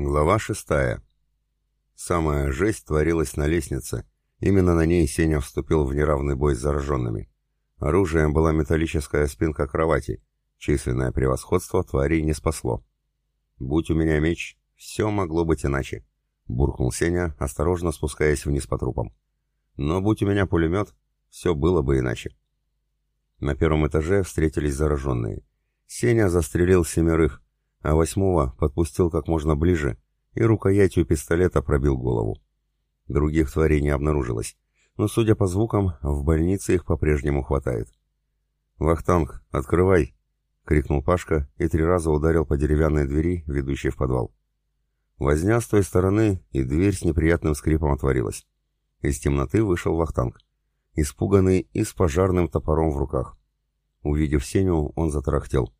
Глава шестая. Самая жесть творилась на лестнице. Именно на ней Сеня вступил в неравный бой с зараженными. Оружием была металлическая спинка кровати. Численное превосходство тварей не спасло. «Будь у меня меч, все могло быть иначе», — буркнул Сеня, осторожно спускаясь вниз по трупам. «Но будь у меня пулемет, все было бы иначе». На первом этаже встретились зараженные. Сеня застрелил семерых, а восьмого подпустил как можно ближе и рукоятью пистолета пробил голову. Других тварей не обнаружилось, но, судя по звукам, в больнице их по-прежнему хватает. «Вахтанг, открывай!» — крикнул Пашка и три раза ударил по деревянной двери, ведущей в подвал. Возня с той стороны, и дверь с неприятным скрипом отворилась. Из темноты вышел Вахтанг, испуганный и с пожарным топором в руках. Увидев Сеню, он затарахтел.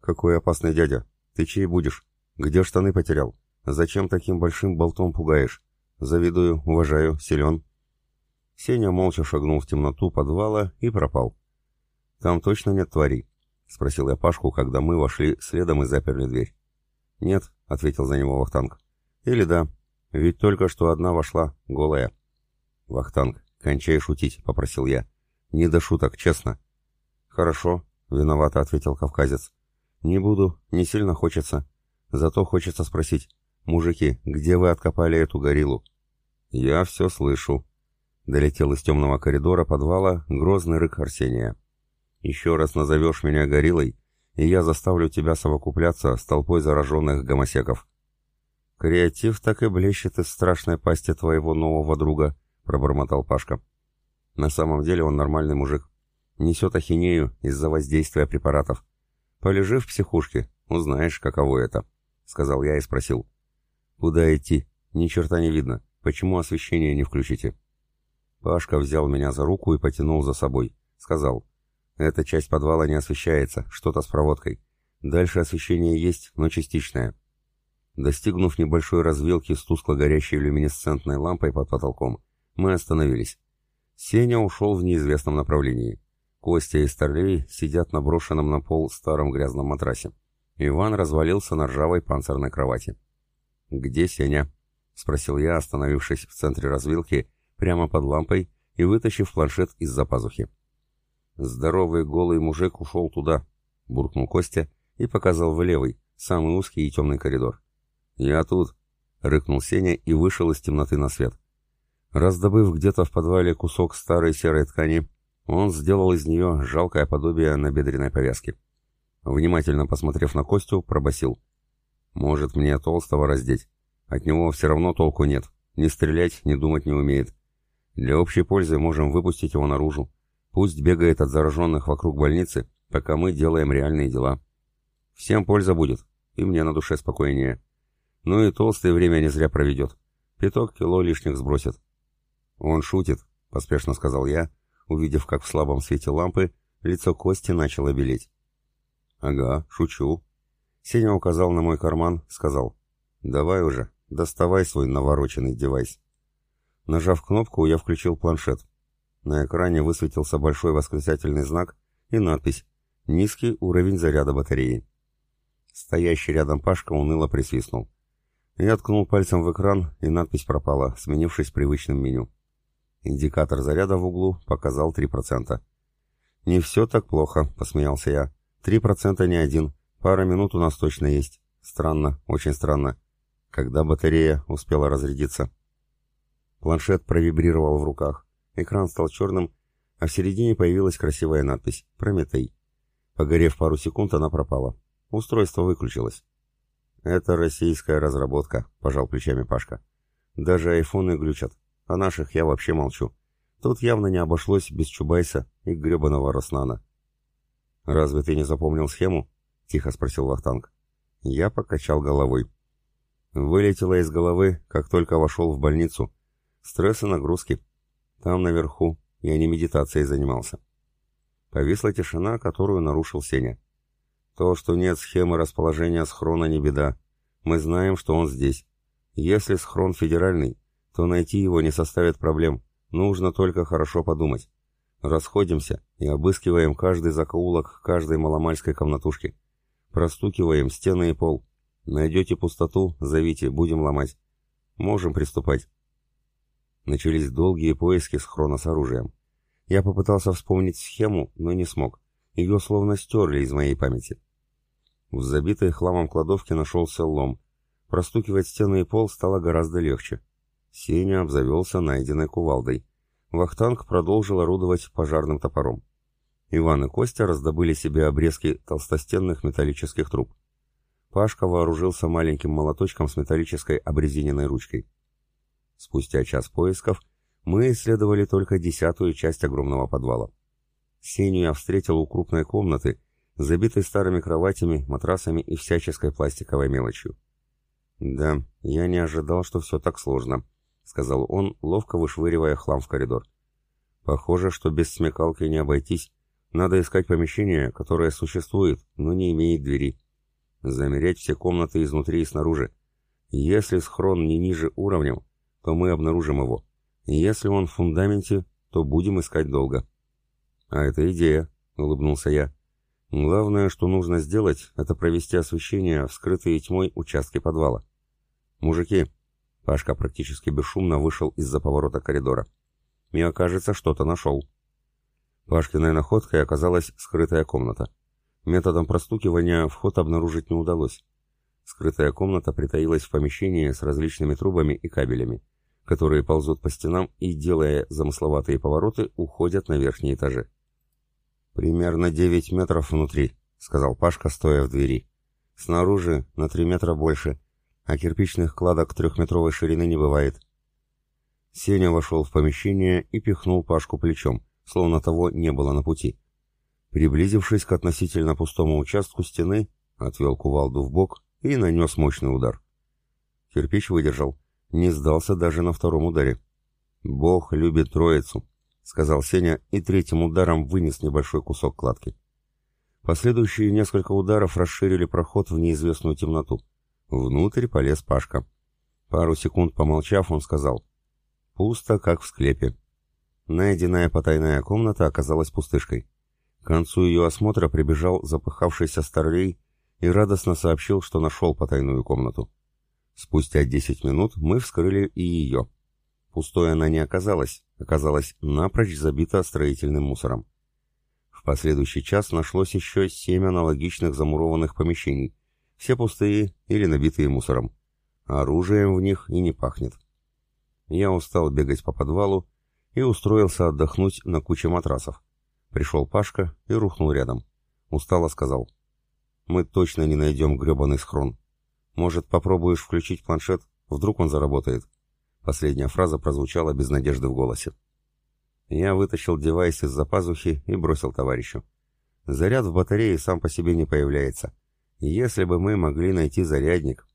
«Какой опасный дядя! Ты чей будешь? Где штаны потерял? Зачем таким большим болтом пугаешь? Завидую, уважаю, силен. Сеня молча шагнул в темноту подвала и пропал. «Там точно нет тварей?» — спросил я Пашку, когда мы вошли следом и заперли дверь. «Нет», — ответил за него Вахтанг. «Или да, ведь только что одна вошла, голая». «Вахтанг, кончай шутить», — попросил я. «Не до шуток, честно». «Хорошо», — виновато ответил кавказец. «Не буду, не сильно хочется. Зато хочется спросить, мужики, где вы откопали эту гориллу?» «Я все слышу», — долетел из темного коридора подвала грозный рык Арсения. «Еще раз назовешь меня гориллой, и я заставлю тебя совокупляться с толпой зараженных гомосеков». «Креатив так и блещет из страшной пасти твоего нового друга», — пробормотал Пашка. «На самом деле он нормальный мужик. Несет ахинею из-за воздействия препаратов. «Полежи в психушке, узнаешь, каково это», — сказал я и спросил. «Куда идти? Ни черта не видно. Почему освещение не включите?» Пашка взял меня за руку и потянул за собой. Сказал, «Эта часть подвала не освещается, что-то с проводкой. Дальше освещение есть, но частичное». Достигнув небольшой развилки с тускло горящей люминесцентной лампой под потолком, мы остановились. Сеня ушел в неизвестном направлении. Костя и Старлей сидят на брошенном на пол старом грязном матрасе. Иван развалился на ржавой панцирной кровати. «Где Сеня?» — спросил я, остановившись в центре развилки, прямо под лампой и вытащив планшет из-за пазухи. «Здоровый голый мужик ушел туда», — буркнул Костя и показал в левый, самый узкий и темный коридор. «Я тут», — рыкнул Сеня и вышел из темноты на свет. Раздобыв где-то в подвале кусок старой серой ткани, он сделал из нее жалкое подобие набедренной повязки. Внимательно посмотрев на Костю, пробасил: «Может, мне толстого раздеть? От него все равно толку нет. Ни стрелять, ни думать не умеет. Для общей пользы можем выпустить его наружу. Пусть бегает от зараженных вокруг больницы, пока мы делаем реальные дела. Всем польза будет, и мне на душе спокойнее. Ну и толстый время не зря проведет. Пяток кило лишних сбросит». «Он шутит», — поспешно сказал я, — увидев, как в слабом свете лампы лицо Кости начало белеть. «Ага, шучу». Сеня указал на мой карман, сказал. «Давай уже, доставай свой навороченный девайс». Нажав кнопку, я включил планшет. На экране высветился большой восклицательный знак и надпись «Низкий уровень заряда батареи». Стоящий рядом Пашка уныло присвистнул. Я ткнул пальцем в экран, и надпись пропала, сменившись привычным меню. Индикатор заряда в углу показал 3%. «Не все так плохо», — посмеялся я. «Три процента не один. Пара минут у нас точно есть. Странно, очень странно. Когда батарея успела разрядиться?» Планшет провибрировал в руках. Экран стал черным, а в середине появилась красивая надпись «Прометей». Погорев пару секунд, она пропала. Устройство выключилось. «Это российская разработка», — пожал плечами Пашка. «Даже айфоны глючат. О наших я вообще молчу. Тут явно не обошлось без Чубайса и гребаного Роснана. «Разве ты не запомнил схему?» — тихо спросил Вахтанг. Я покачал головой. Вылетело из головы, как только вошел в больницу. Стресс и нагрузки. Там наверху я не медитацией занимался. Повисла тишина, которую нарушил Сеня. То, что нет схемы расположения схрона, не беда. Мы знаем, что он здесь. Если схрон федеральный, то найти его не составит проблем. Нужно только хорошо подумать. Расходимся и обыскиваем каждый закоулок каждой маломальской комнатушки. Простукиваем стены и пол. Найдете пустоту, зовите, будем ломать. Можем приступать. Начались долгие поиски с оружием. Я попытался вспомнить схему, но не смог. Ее словно стерли из моей памяти. В забитой хламом кладовке нашелся лом. Простукивать стены и пол стало гораздо легче. Сеня обзавелся найденной кувалдой. Вахтанг продолжил орудовать пожарным топором. Иван и Костя раздобыли себе обрезки толстостенных металлических труб. Пашка вооружился маленьким молоточком с металлической обрезиненной ручкой. Спустя час поисков мы исследовали только десятую часть огромного подвала. Сеню я встретил у крупной комнаты, забитой старыми кроватями, матрасами и всяческой пластиковой мелочью. «Да, я не ожидал, что все так сложно», — сказал он, ловко вышвыривая хлам в коридор. «Похоже, что без смекалки не обойтись. Надо искать помещение, которое существует, но не имеет двери. Замерять все комнаты изнутри и снаружи. Если схрон не ниже уровнем, то мы обнаружим его. Если он в фундаменте, то будем искать долго. А это идея, улыбнулся я. Главное, что нужно сделать, это провести освещение в скрытые тьмой участки подвала. Мужики, Пашка практически бесшумно вышел из-за поворота коридора. Мне кажется, что-то нашел. Пашкиной находкой оказалась скрытая комната. Методом простукивания вход обнаружить не удалось. Скрытая комната притаилась в помещении с различными трубами и кабелями которые ползут по стенам и, делая замысловатые повороты, уходят на верхние этажи. «Примерно девять метров внутри», — сказал Пашка, стоя в двери. «Снаружи на три метра больше, а кирпичных кладок трехметровой ширины не бывает». Сеня вошел в помещение и пихнул Пашку плечом, словно того не было на пути. Приблизившись к относительно пустому участку стены, отвел кувалду в бок и нанес мощный удар. Кирпич выдержал, не сдался даже на втором ударе. «Бог любит троицу», — сказал Сеня и третьим ударом вынес небольшой кусок кладки. Последующие несколько ударов расширили проход в неизвестную темноту. Внутрь полез Пашка. Пару секунд помолчав, он сказал «Пусто, как в склепе». Найденная потайная комната оказалась пустышкой. К концу ее осмотра прибежал запыхавшийся старлей и радостно сообщил, что нашел потайную комнату. Спустя 10 минут мы вскрыли и ее. Пустой она не оказалась, оказалась напрочь забита строительным мусором. В последующий час нашлось еще семь аналогичных замурованных помещений, все пустые или набитые мусором. Оружием в них и не пахнет. Я устал бегать по подвалу и устроился отдохнуть на куче матрасов. Пришел Пашка и рухнул рядом. Устало сказал. «Мы точно не найдем гребаный схрон. Может, попробуешь включить планшет? Вдруг он заработает?» Последняя фраза прозвучала без надежды в голосе. Я вытащил девайс из-за пазухи и бросил товарищу. Заряд в батарее сам по себе не появляется. Если бы мы могли найти зарядник...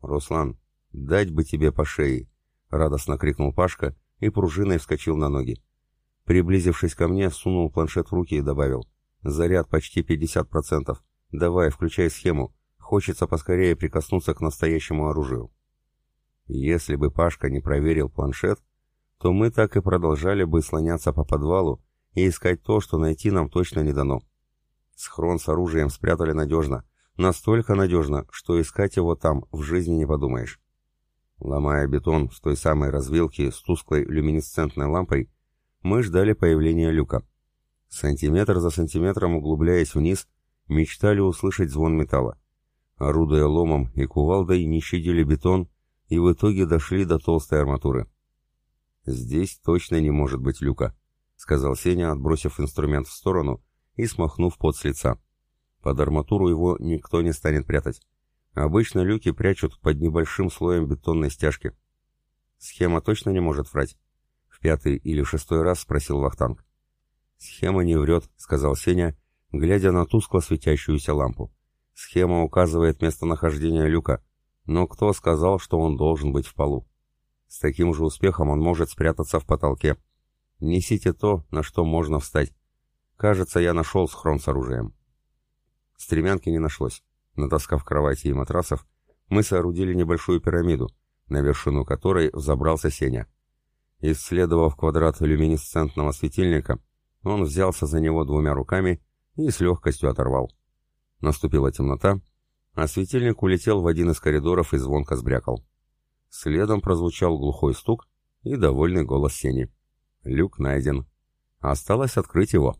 «Руслан, дать бы тебе по шее!» — радостно крикнул Пашка и пружиной вскочил на ноги. Приблизившись ко мне, сунул планшет в руки и добавил. «Заряд почти 50%. Давай, включай схему. Хочется поскорее прикоснуться к настоящему оружию. Если бы Пашка не проверил планшет, то мы так и продолжали бы слоняться по подвалу и искать то, что найти нам точно не дано. Схрон с оружием спрятали надежно, настолько надежно, что искать его там в жизни не подумаешь. Ломая бетон в той самой развилке с тусклой люминесцентной лампой, мы ждали появления люка. Сантиметр за сантиметром углубляясь вниз, мечтали услышать звон металла орудуя ломом и кувалдой, не щадили бетон и в итоге дошли до толстой арматуры. «Здесь точно не может быть люка», — сказал Сеня, отбросив инструмент в сторону и смахнув пот с лица. «Под арматуру его никто не станет прятать. Обычно люки прячут под небольшим слоем бетонной стяжки. Схема точно не может врать?» В пятый или шестой раз спросил Вахтанг. «Схема не врет», — сказал Сеня, глядя на тускло светящуюся лампу. Схема указывает местонахождение люка, но кто сказал, что он должен быть в полу? С таким же успехом он может спрятаться в потолке. Несите то, на что можно встать. Кажется, я нашел схрон с оружием. Стремянки не нашлось. Натаскав кровати и матрасов, мы соорудили небольшую пирамиду, на вершину которой взобрался Сеня. Исследовав квадрат люминесцентного светильника, он взялся за него двумя руками и с легкостью оторвал. Наступила темнота, а светильник улетел в один из коридоров и звонко сбрякал. Следом прозвучал глухой стук и довольный голос Сени. Люк найден. Осталось открыть его.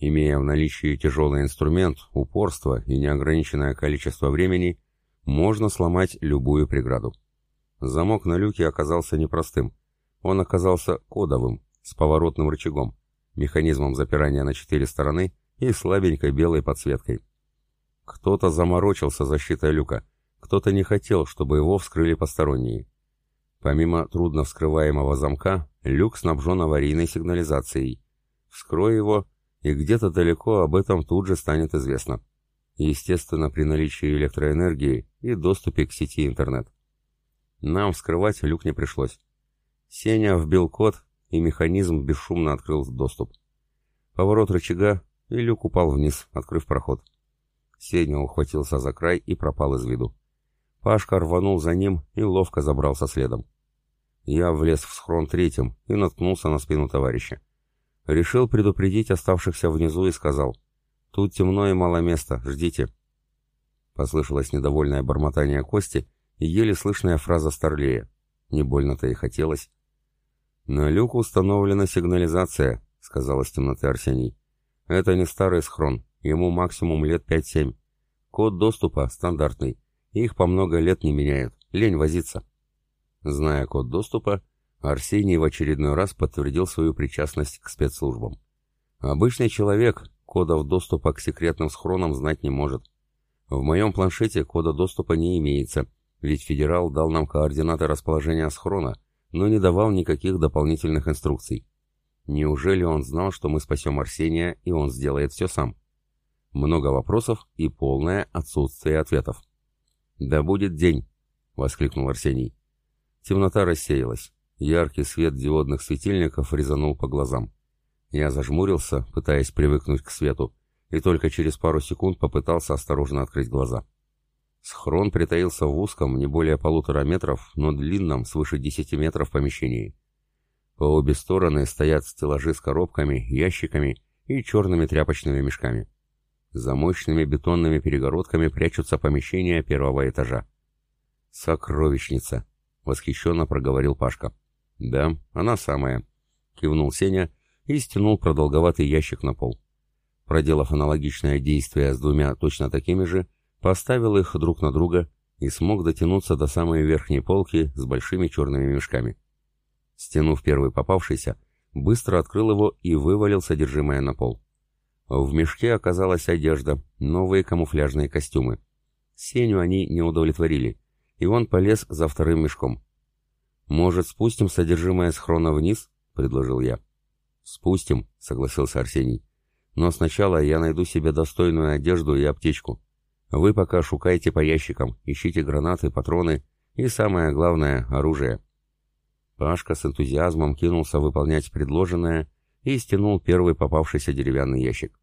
Имея в наличии тяжелый инструмент, упорство и неограниченное количество времени, можно сломать любую преграду. Замок на люке оказался непростым. Он оказался кодовым, с поворотным рычагом, механизмом запирания на четыре стороны и слабенькой белой подсветкой. Кто-то заморочился защитой люка, кто-то не хотел, чтобы его вскрыли посторонние. Помимо трудно вскрываемого замка, люк снабжен аварийной сигнализацией. Вскрой его — и где-то далеко об этом тут же станет известно. Естественно, при наличии электроэнергии и доступе к сети интернет. Нам вскрывать люк не пришлось. Сеня вбил код, и механизм бесшумно открыл доступ. Поворот рычага, и люк упал вниз, открыв проход. Сеня ухватился за край и пропал из виду. Пашка рванул за ним и ловко забрался следом. Я влез в схрон третьим и наткнулся на спину товарища. Решил предупредить оставшихся внизу и сказал, «Тут темно и мало места, ждите». Послышалось недовольное бормотание Кости и еле слышная фраза Старлея. Не больно-то и хотелось. «На люк установлена сигнализация», — сказал из темноты Арсений. «Это не старый схрон, ему максимум лет пять-семь. Код доступа стандартный, их по много лет не меняют, лень возиться». Зная код доступа, Арсений в очередной раз подтвердил свою причастность к спецслужбам. Обычный человек кодов доступа к секретным схронам знать не может. В моем планшете кода доступа не имеется, ведь федерал дал нам координаты расположения схрона, но не давал никаких дополнительных инструкций. Неужели он знал, что мы спасем Арсения, и он сделает все сам? Много вопросов и полное отсутствие ответов. «Да будет день!» — воскликнул Арсений. Темнота рассеялась. Яркий свет диодных светильников резанул по глазам. Я зажмурился, пытаясь привыкнуть к свету, и только через пару секунд попытался осторожно открыть глаза. Схрон притаился в узком, не более полутора метров, но длинном, свыше десяти метров помещении. По обе стороны стоят стеллажи с коробками, ящиками и черными тряпочными мешками. За мощными бетонными перегородками прячутся помещения первого этажа. «Сокровищница!» — восхищенно проговорил Пашка. «Да, она самая», — кивнул Сеня и стянул продолговатый ящик на пол. Проделав аналогичное действие с двумя точно такими же, поставил их друг на друга и смог дотянуться до самой верхней полки с большими черными мешками. Стянув первый попавшийся, быстро открыл его и вывалил содержимое на пол. В мешке оказалась одежда, новые камуфляжные костюмы. Сеню они не удовлетворили, и он полез за вторым мешком. «Может, спустим содержимое схрона вниз?» — предложил я. «Спустим», — согласился Арсений. «Но сначала я найду себе достойную одежду и аптечку. Вы пока шукайте по ящикам, ищите гранаты, патроны и, самое главное, оружие». Пашка с энтузиазмом кинулся выполнять предложенное и стянул первый попавшийся деревянный ящик.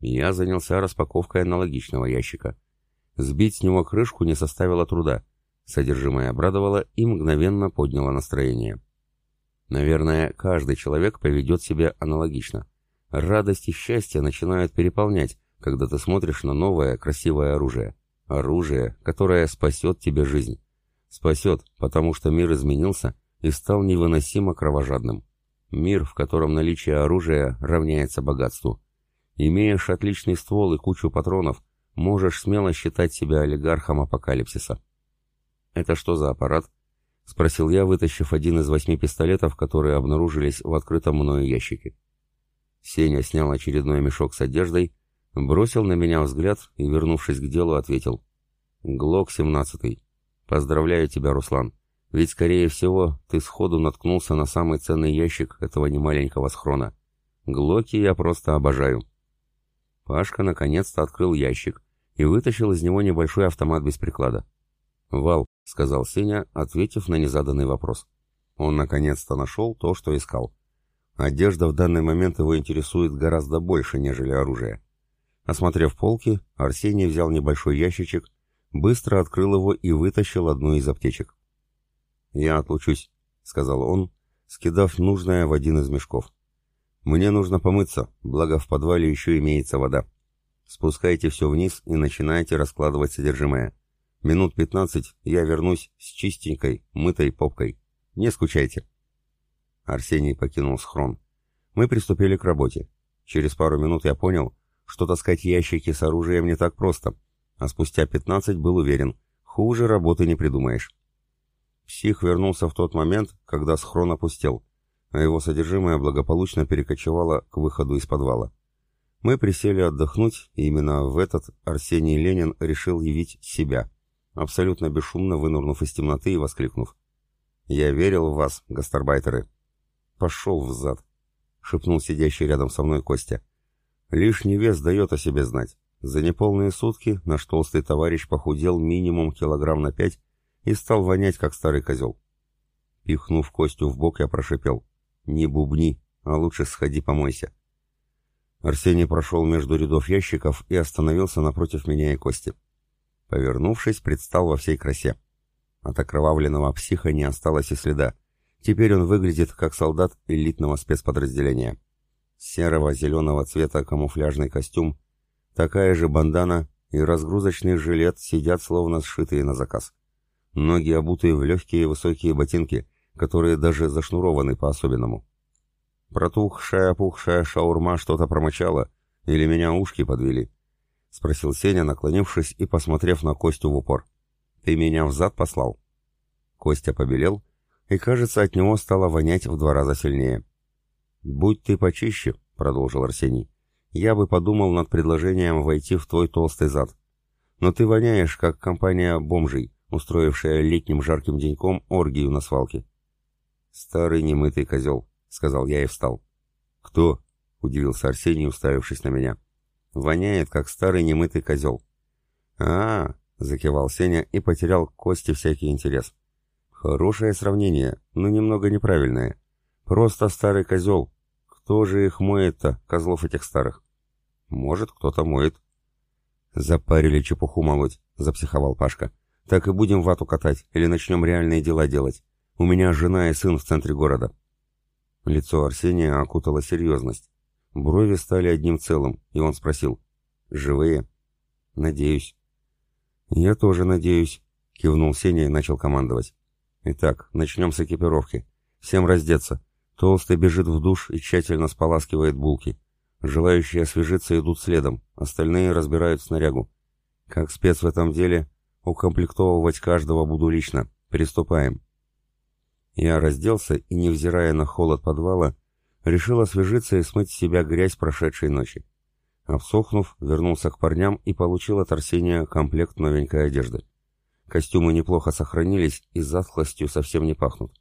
Я занялся распаковкой аналогичного ящика. Сбить с него крышку не составило труда — Содержимое обрадовало и мгновенно подняло настроение. Наверное, каждый человек поведет себя аналогично. Радость и счастье начинают переполнять, когда ты смотришь на новое, красивое оружие. Оружие, которое спасет тебе жизнь. Спасет, потому что мир изменился и стал невыносимо кровожадным. Мир, в котором наличие оружия равняется богатству. Имеешь отличный ствол и кучу патронов, можешь смело считать себя олигархом апокалипсиса. «Это что за аппарат?» — спросил я, вытащив один из восьми пистолетов, которые обнаружились в открытом мною ящике. Сеня снял очередной мешок с одеждой, бросил на меня взгляд и, вернувшись к делу, ответил. «Глок-17. Поздравляю тебя, Руслан. Ведь, скорее всего, ты сходу наткнулся на самый ценный ящик этого немаленького схрона. Глоки я просто обожаю». Пашка наконец-то открыл ящик и вытащил из него небольшой автомат без приклада. «Вал, — сказал Сеня, ответив на незаданный вопрос. Он наконец-то нашел то, что искал. Одежда в данный момент его интересует гораздо больше, нежели оружие. Осмотрев полки, Арсений взял небольшой ящичек, быстро открыл его и вытащил одну из аптечек. «Я отлучусь», — сказал он, скидав нужное в один из мешков. «Мне нужно помыться, благо в подвале еще имеется вода. Спускайте все вниз и начинайте раскладывать содержимое. Минут пятнадцать я вернусь с чистенькой, мытой попкой. Не скучайте. Арсений покинул схрон. Мы приступили к работе. Через пару минут я понял, что таскать ящики с оружием не так просто, а спустя пятнадцать был уверен, хуже работы не придумаешь. Псих вернулся в тот момент, когда схрон опустел, а его содержимое благополучно перекочевало к выходу из подвала. Мы присели отдохнуть, и именно в этот Арсений Ленин решил явить себя, абсолютно бесшумно вынурнув из темноты и воскликнув. «Я верил в вас, гастарбайтеры!» «Пошел в зад!» — шепнул сидящий рядом со мной Костя. «Лишний вес дает о себе знать. За неполные сутки наш толстый товарищ похудел минимум килограмм на пять и стал вонять, как старый козел. Пихнув Костю в бок, я прошипел. «Не бубни, а лучше сходи помойся». Арсений прошел между рядов ящиков и остановился напротив меня и Кости. Повернувшись, предстал во всей красе. От окровавленного психа не осталось и следа. Теперь он выглядит как солдат элитного спецподразделения. Серого зеленого цвета камуфляжный костюм, такая же бандана и разгрузочный жилет сидят словно сшитые на заказ. Ноги обутые в легкие высокие ботинки, которые даже зашнурованы по-особенному. Протухшая, опухшая шаурма что-то промочала, или меня ушки подвели? — спросил Сеня, наклонившись и посмотрев на Костю в упор. «Ты меня взад послал?» Костя побелел, и, кажется, от него стало вонять в два раза сильнее. «Будь ты почище», — продолжил Арсений, — «я бы подумал над предложением войти в твой толстый зад. Но ты воняешь, как компания бомжей, устроившая летним жарким деньком оргию на свалке». «Старый немытый козел», — сказал я и встал. «Кто?» — удивился Арсений, уставившись на меня. «Воняет, как старый немытый козел». «А-а-а!» — закивал Сеня и потерял кости всякий интерес. «Хорошее сравнение, но немного неправильное. Просто старый козел. Кто же их моет-то, козлов этих старых?» «Может, кто-то моет». «Запарили чепуху молоть», — запсиховал Пашка. «Так и будем вату катать, или начнем реальные дела делать. У меня жена и сын в центре города». Лицо Арсения окутала серьезность. Брови стали одним целым, и он спросил. «Живые?» «Надеюсь». «Я тоже надеюсь», — кивнул Сеня и начал командовать. «Итак, начнем с экипировки. Всем раздеться. Толстый бежит в душ и тщательно споласкивает булки. Желающие освежиться идут следом, остальные разбирают снарягу. Как спец в этом деле, укомплектовывать каждого буду лично. Приступаем». Я разделся и, невзирая на холод подвала, решил освежиться и смыть с себя грязь прошедшей ночи. Обсохнув, вернулся к парням и получил от Арсения комплект новенькой одежды. Костюмы неплохо сохранились и затхлостью совсем не пахнут.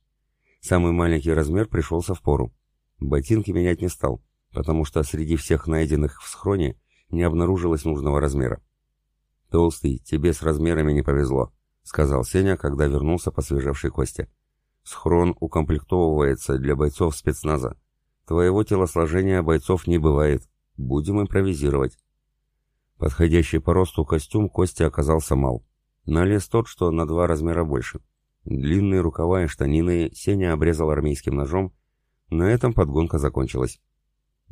Самый маленький размер пришелся в пору. Ботинки менять не стал, потому что среди всех найденных в схроне не обнаружилось нужного размера. «Толстый, тебе с размерами не повезло», — сказал Сеня, когда вернулся посвежевший Костя. Схрон укомплектовывается для бойцов спецназа. Твоего телосложения бойцов не бывает. Будем импровизировать. Подходящий по росту костюм Кости оказался мал. Налез тот, что на два размера больше. Длинные рукава и штанины Сеня обрезал армейским ножом. На этом подгонка закончилась.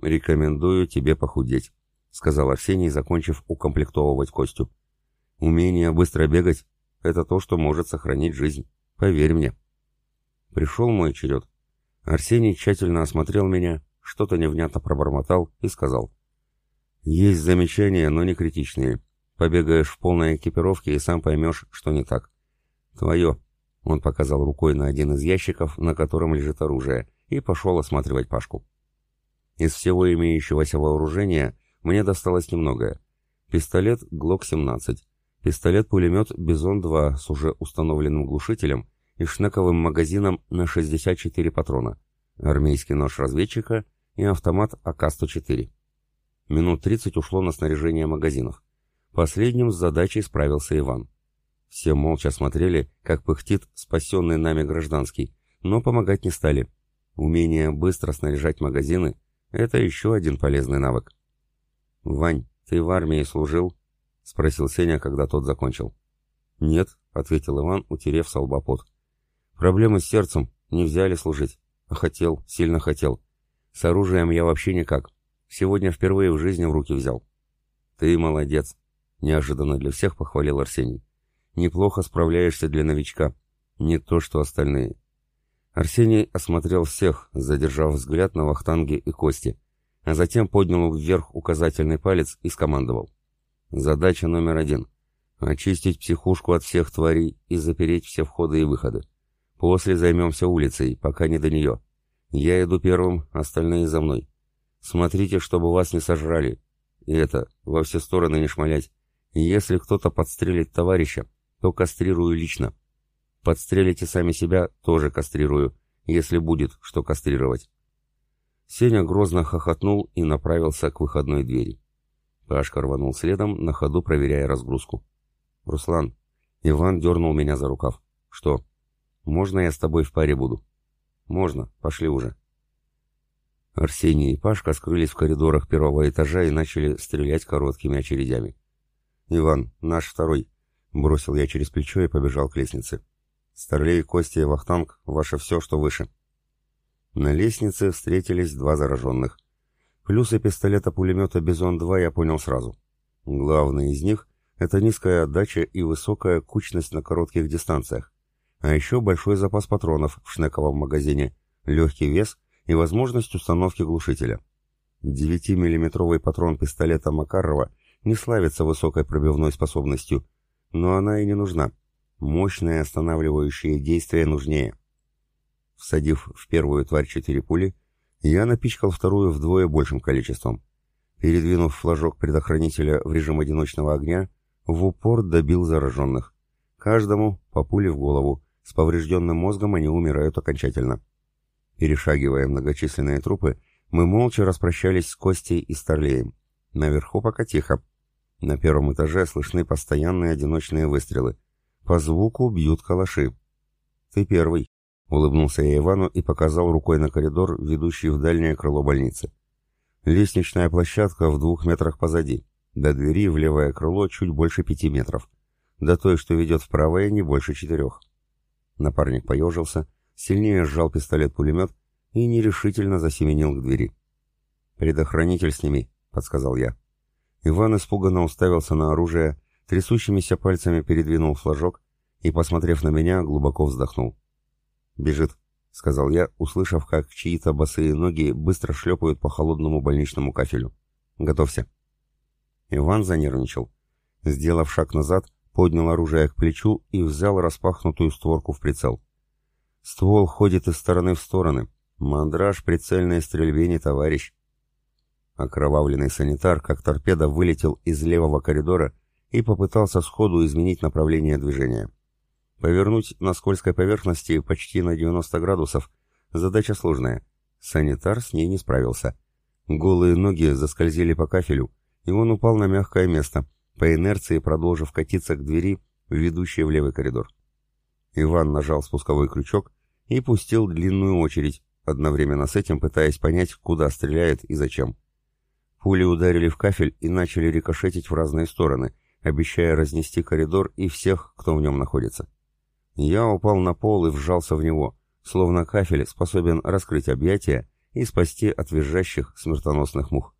«Рекомендую тебе похудеть», — сказал Арсений, закончив укомплектовывать Костю. «Умение быстро бегать — это то, что может сохранить жизнь. Поверь мне». Пришел мой черед. Арсений тщательно осмотрел меня, что-то невнятно пробормотал и сказал. «Есть замечания, но не критичные. Побегаешь в полной экипировке и сам поймешь, что не так. Твое». Он показал рукой на один из ящиков, на котором лежит оружие, и пошел осматривать Пашку. Из всего имеющегося вооружения мне досталось немногое. Пистолет ГЛОК-17, пистолет-пулемет Бизон-2 с уже установленным глушителем и шнековым магазином на 64 патрона, армейский нож разведчика и автомат АК-104. Минут 30 ушло на снаряжение магазинов. Последним с задачей справился Иван. Все молча смотрели, как пыхтит спасенный нами гражданский, но помогать не стали. Умение быстро снаряжать магазины — это еще один полезный навык. «Вань, ты в армии служил?» — спросил Сеня, когда тот закончил. «Нет», — ответил Иван, утерев солбопот. Проблемы с сердцем, не взяли служить. А хотел, сильно хотел. С оружием я вообще никак. Сегодня впервые в жизни в руки взял. «Ты молодец!» — неожиданно для всех похвалил Арсений. «Неплохо справляешься для новичка. Не то, что остальные». Арсений осмотрел всех, задержав взгляд на Вахтанге и Кости, а затем поднял вверх указательный палец и скомандовал. «Задача номер один — очистить психушку от всех тварей и запереть все входы и выходы. После займемся улицей, пока не до нее. Я иду первым, остальные за мной. Смотрите, чтобы вас не сожрали. И это, во все стороны не шмалять. Если кто-то подстрелит товарища, то кастрирую лично. Подстрелите сами себя, тоже кастрирую, если будет что кастрировать. Сеня грозно хохотнул и направился к выходной двери. Пашка рванул следом, на ходу проверяя разгрузку. «Руслан!» Иван дернул меня за рукав. «Что? Можно я с тобой в паре буду?» «Можно. Пошли уже». Арсений и Пашка скрылись в коридорах первого этажа и начали стрелять короткими очередями. «Иван, наш второй», — бросил я через плечо и побежал к лестнице. «Старлей, Костя и Вахтанг, ваше все, что выше». На лестнице встретились два зараженных. Плюсы пистолета-пулемета «Бизон-2» я понял сразу. Главный из них — это низкая отдача и высокая кучность на коротких дистанциях. А еще большой запас патронов в шнековом магазине, легкий вес и возможность установки глушителя. 9-миллиметровый патрон пистолета Макарова не славится высокой пробивной способностью, но она и не нужна. Мощное останавливающее действие нужнее. Всадив в первую тварь четыре пули, я напичкал вторую вдвое большим количеством. Передвинув флажок предохранителя в режим одиночного огня, в упор добил зараженных. Каждому по пуле в голову, с поврежденным мозгом они умирают окончательно. Перешагивая многочисленные трупы, мы молча распрощались с Костей и Старлеем. Наверху пока тихо. На первом этаже слышны постоянные одиночные выстрелы. По звуку бьют калаши. «Ты первый», — улыбнулся я Ивану и показал рукой на коридор, ведущий в дальнее крыло больницы. Лестничная площадка в двух метрах позади. До двери в левое крыло чуть больше пяти метров. До той, что ведет в правое, не больше четырех. Напарник поежился, сильнее сжал пистолет-пулемет и нерешительно засеменил к двери. «Предохранитель сними», — подсказал я. Иван испуганно уставился на оружие, трясущимися пальцами передвинул флажок и, посмотрев на меня, глубоко вздохнул. «Бежит», — сказал я, услышав, как чьи-то босые ноги быстро шлепают по холодному больничному кафелю. «Готовься». Иван занервничал. Сделав шаг назад, поднял оружие к плечу и взял распахнутую створку в прицел. Ствол ходит из стороны в стороны. Мандраж прицельной стрельбе не товарищ. Окровавленный санитар, как торпеда, вылетел из левого коридора и попытался сходу изменить направление движения. Повернуть на скользкой поверхности почти на 90 градусов – задача сложная. Санитар с ней не справился. Голые ноги заскользили по кафелю, и он упал на мягкое место, по инерции продолжив катиться к двери, ведущей в левый коридор. Иван нажал спусковой крючок, и пустил длинную очередь, одновременно с этим пытаясь понять, куда стреляет и зачем. Пули ударили в кафель и начали рикошетить в разные стороны, обещая разнести коридор и всех, кто в нем находится. Я упал на пол и вжался в него, словно кафель способен раскрыть объятия и спасти от визжащих смертоносных мух.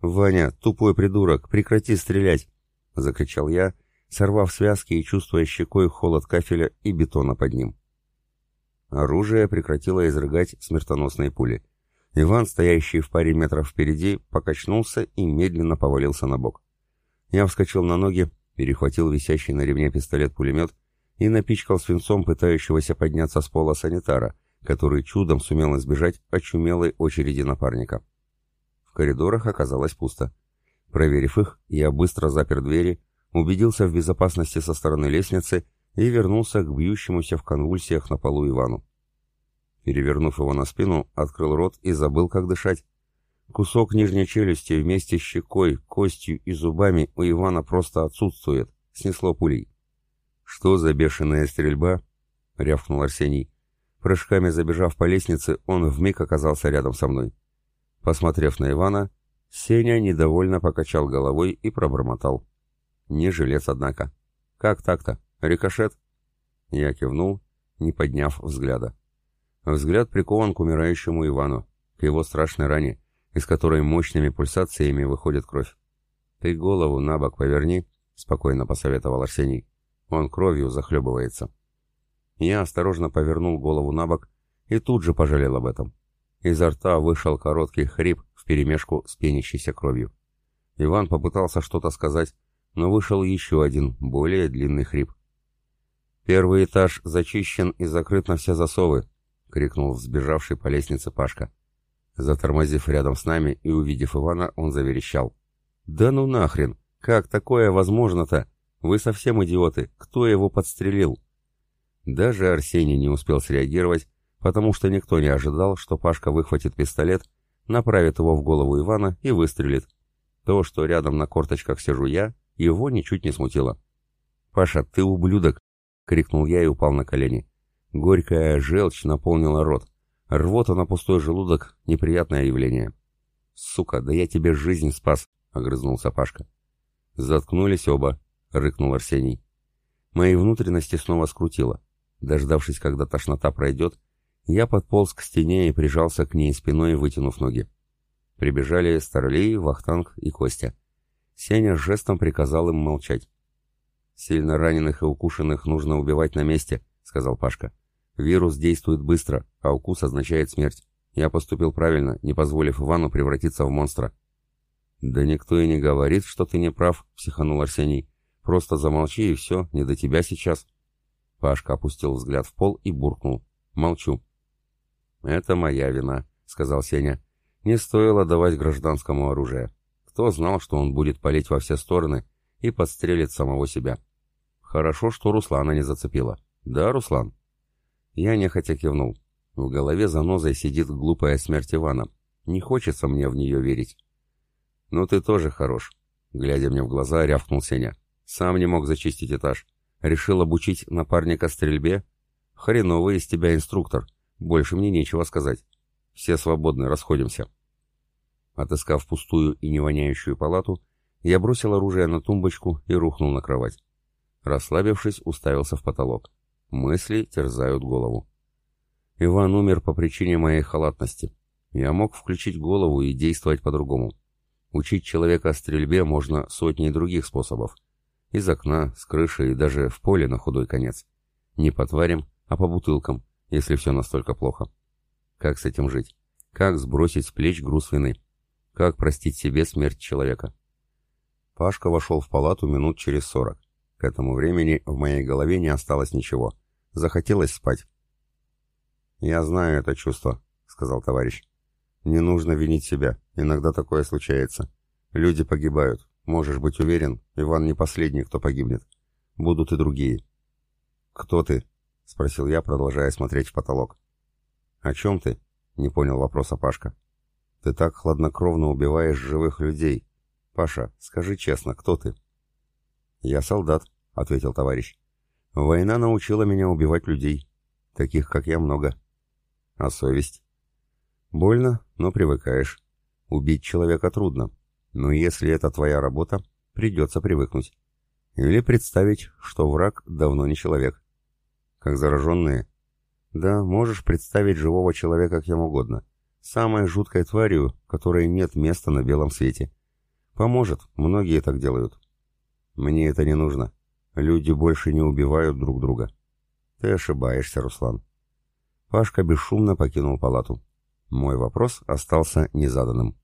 «Ваня, тупой придурок, прекрати стрелять!» — закричал я, сорвав связки и чувствуя щекой холод кафеля и бетона под ним. Оружие прекратило изрыгать смертоносные пули. Иван, стоящий в паре метров впереди, покачнулся и медленно повалился на бок. Я вскочил на ноги, перехватил висящий на ремне пистолет-пулемет и напичкал свинцом пытающегося подняться с пола санитара, который чудом сумел избежать очумелой очереди напарника. В коридорах оказалось пусто. Проверив их, я быстро запер двери, убедился в безопасности со стороны лестницы и вернулся к бьющемуся в конвульсиях на полу Ивану. Перевернув его на спину, открыл рот и забыл, как дышать. Кусок нижней челюсти вместе с щекой, костью и зубами у Ивана просто отсутствует, снесло пулей. «Что за бешеная стрельба?» — рявкнул Арсений. Прыжками забежав по лестнице, он вмиг оказался рядом со мной. Посмотрев на Ивана, Сеня недовольно покачал головой и пробормотал. «Не жилец, однако. Как так-то?» «Рикошет?» Я кивнул, не подняв взгляда. Взгляд прикован к умирающему Ивану, к его страшной ране, из которой мощными пульсациями выходит кровь. «Ты голову на бок поверни», — спокойно посоветовал Арсений. «Он кровью захлебывается». Я осторожно повернул голову на бок и тут же пожалел об этом. Изо рта вышел короткий хрип вперемешку с пенящейся кровью. Иван попытался что-то сказать, но вышел еще один, более длинный хрип. «Первый этаж зачищен и закрыт на все засовы», — крикнул взбежавший по лестнице Пашка. Затормозив рядом с нами и увидев Ивана, он заверещал. «Да ну нахрен! Как такое возможно-то? Вы совсем идиоты! Кто его подстрелил?» Даже Арсений не успел среагировать, потому что никто не ожидал, что Пашка выхватит пистолет, направит его в голову Ивана и выстрелит. То, что рядом на корточках сижу я, его ничуть не смутило. «Паша, ты ублюдок!» — крикнул я и упал на колени. Горькая желчь наполнила рот. Рвота на пустой желудок — неприятное явление. «Сука, да я тебе жизнь спас!» — огрызнулся Пашка. «Заткнулись оба», — рыкнул Арсений. Мои внутренности снова скрутило. Дождавшись, когда тошнота пройдет, я подполз к стене и прижался к ней спиной, вытянув ноги. Прибежали Старлей, Вахтанг и Костя. Сеня жестом приказал им молчать. «Сильно раненых и укушенных нужно убивать на месте», — сказал Пашка. «Вирус действует быстро, а укус означает смерть. Я поступил правильно, не позволив Ивану превратиться в монстра». «Да никто и не говорит, что ты не прав», — психанул Арсений. «Просто замолчи и все, не до тебя сейчас». Пашка опустил взгляд в пол и буркнул. «Молчу». «Это моя вина», — сказал Сеня. «Не стоило давать гражданскому оружие. Кто знал, что он будет палить во все стороны и подстрелит самого себя? Хорошо, что Руслана не зацепила. Да, Руслан?» Я нехотя кивнул. В голове занозой сидит глупая смерть Ивана. Не хочется мне в нее верить. «Ну ты тоже хорош», — глядя мне в глаза, рявкнул Сеня. «Сам не мог зачистить этаж. Решил обучить напарника стрельбе? Хреновый из тебя инструктор. Больше мне нечего сказать. Все свободны, расходимся». Отыскав пустую и не воняющую палату, я бросил оружие на тумбочку и рухнул на кровать. Расслабившись, уставился в потолок. Мысли терзают голову. Иван умер по причине моей халатности. Я мог включить голову и действовать по-другому. Учить человека стрельбе можно сотней других способов. Из окна, с крыши и даже в поле на худой конец. Не по тварям, а по бутылкам, если все настолько плохо. Как с этим жить? Как сбросить с плеч груз вины? Как простить себе смерть человека? Пашка вошел в палату минут через сорок. К этому времени в моей голове не осталось ничего. Захотелось спать. «Я знаю это чувство», — сказал товарищ. «Не нужно винить себя. Иногда такое случается. Люди погибают. Можешь быть уверен, Иван не последний, кто погибнет. Будут и другие». «Кто ты?» — спросил я, продолжая смотреть в потолок. «О чем ты?» — не понял вопроса Пашка. Ты так хладнокровно убиваешь живых людей. Паша, скажи честно, кто ты? Я солдат, ответил товарищ. Война научила меня убивать людей. Таких, как я, много. А совесть? Больно, но привыкаешь. Убить человека трудно. Но если это твоя работа, придется привыкнуть. Или представить, что враг давно не человек. Как зараженные? Да, можешь представить живого человека кем угодно самой жуткой тварью, которой нет места на белом свете. Поможет, многие так делают. Мне это не нужно. Люди больше не убивают друг друга. Ты ошибаешься, Руслан. Пашка бесшумно покинул палату. Мой вопрос остался незаданным.